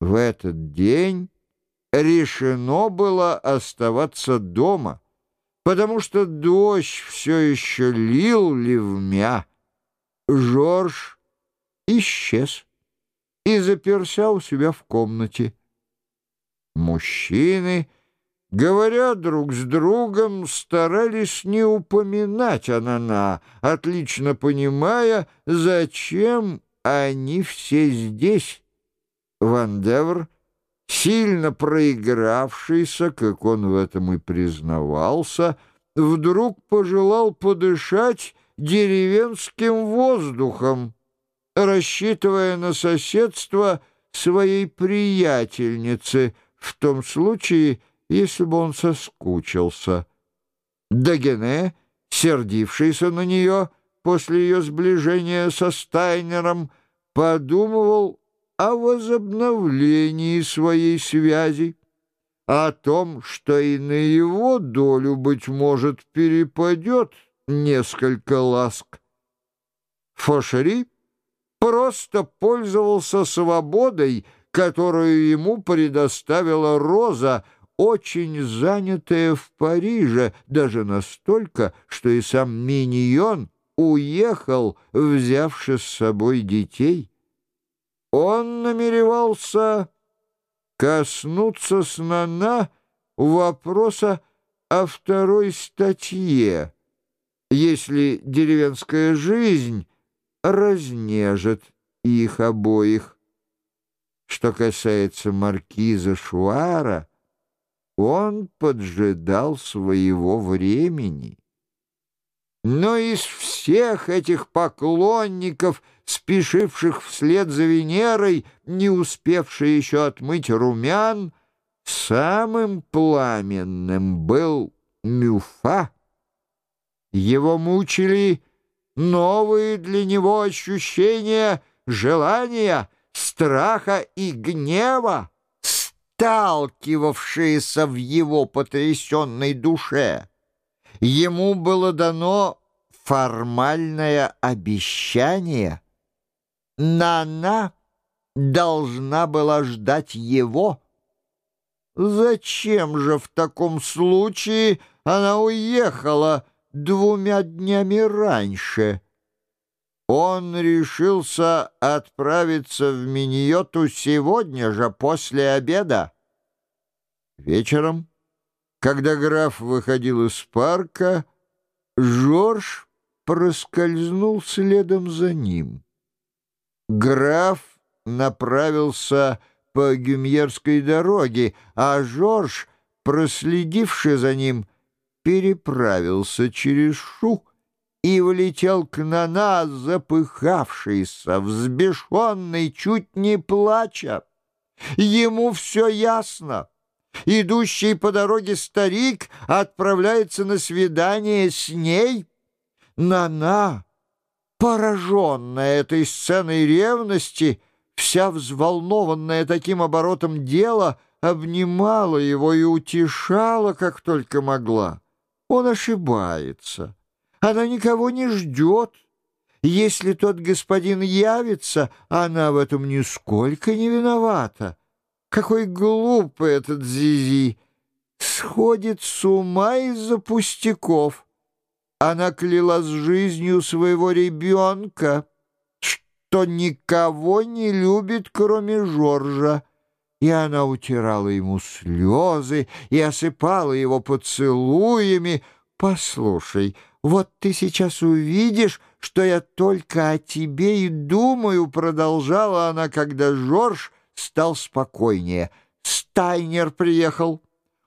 В этот день решено было оставаться дома, потому что дождь все еще лил ливмя. Жорж исчез и заперся у себя в комнате. Мужчины, говоря друг с другом, старались не упоминать Анана, отлично понимая, зачем они все здесь. Вандевр, сильно проигравшийся, как он в этом и признавался, вдруг пожелал подышать деревенским воздухом, рассчитывая на соседство своей приятельницы в том случае, если бы он соскучился. Дагене, сердившийся на нее после ее сближения со Стайнером, подумывал о возобновлении своей связи, о том, что и на его долю, быть может, перепадет несколько ласк. Фошери просто пользовался свободой, которую ему предоставила Роза, очень занятая в Париже, даже настолько, что и сам Миньон уехал, взявши с собой детей. Он намеревался коснуться с Нана вопроса о второй статье, если деревенская жизнь разнежит их обоих. Что касается маркиза Шуара, он поджидал своего времени. Но из всех этих поклонников, спешивших вслед за Венерой, не успевшие еще отмыть румян, самым пламенным был Мюфа. Его мучили новые для него ощущения желания, страха и гнева, сталкивавшиеся в его потрясенной душе. Ему было дано формальное обещание. Нана должна была ждать его. Зачем же в таком случае она уехала двумя днями раньше? Он решился отправиться в Миньоту сегодня же после обеда. Вечером когда граф выходил из парка, Жорж проскользнул следом за ним. Граф направился по Гюмьерской дороге, а Жорж, проследивший за ним, переправился через Шу и влетел к Нана, запыхавшийся, взбешенный, чуть не плача. Ему все ясно. Идущий по дороге старик отправляется на свидание с ней. Нана, пораженная этой сценой ревности, вся взволнованная таким оборотом дела, обнимала его и утешала, как только могла. Он ошибается. Она никого не ждет. Если тот господин явится, она в этом нисколько не виновата. Какой глупый этот Зизи! Сходит с ума из-за пустяков. Она клялась жизнью своего ребенка, что никого не любит, кроме Жоржа. И она утирала ему слезы и осыпала его поцелуями. «Послушай, вот ты сейчас увидишь, что я только о тебе и думаю», — продолжала она, когда Жорж стал спокойнее. «Стайнер приехал.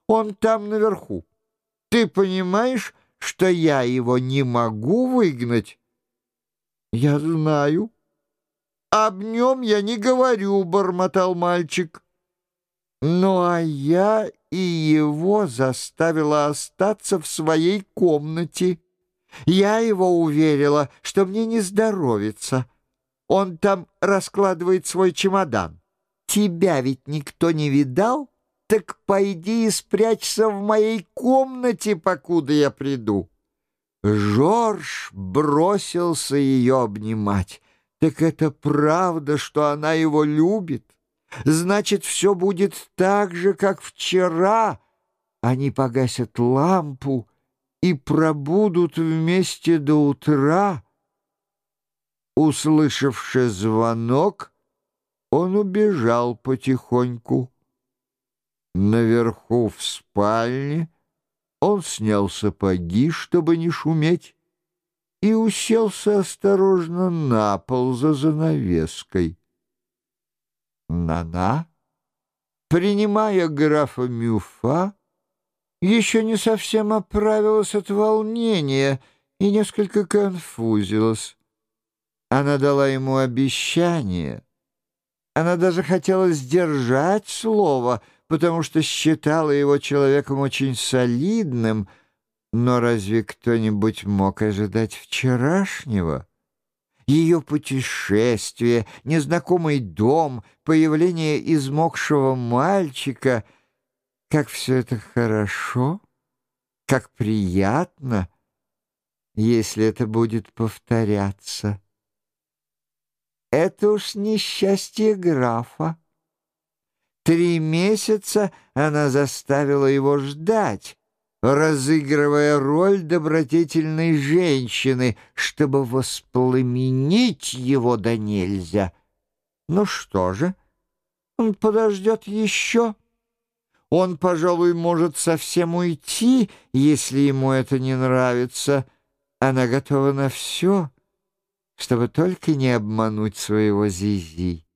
Он там наверху. Ты понимаешь, что я его не могу выгнать?» «Я знаю». «Об нем я не говорю», — бормотал мальчик. «Ну, а я и его заставила остаться в своей комнате. Я его уверила, что мне не здоровится. Он там раскладывает свой чемодан. Тебя ведь никто не видал? Так пойди и спрячься в моей комнате, покуда я приду». Жорж бросился ее обнимать. Так это правда, что она его любит? Значит, все будет так же, как вчера. Они погасят лампу и пробудут вместе до утра. Услышавши звонок, он убежал потихоньку. Наверху в спальне он снял сапоги, чтобы не шуметь, и уселся осторожно на пол за занавеской. Нана, принимая графа Мюфа, еще не совсем оправилась от волнения и несколько конфузилась. Она дала ему обещание. Она даже хотела сдержать слово, потому что считала его человеком очень солидным — но разве кто-нибудь мог ожидать вчерашнего? Ее путешествие, незнакомый дом, появление измокшего мальчика. Как все это хорошо, как приятно, если это будет повторяться. Это уж несчастье графа. Три месяца она заставила его ждать, разыгрывая роль добродетельной женщины, чтобы воспламенить его до нельзя. Ну что же, он подождет еще. Он, пожалуй, может совсем уйти, если ему это не нравится. Она готова на все, чтобы только не обмануть своего Зизи.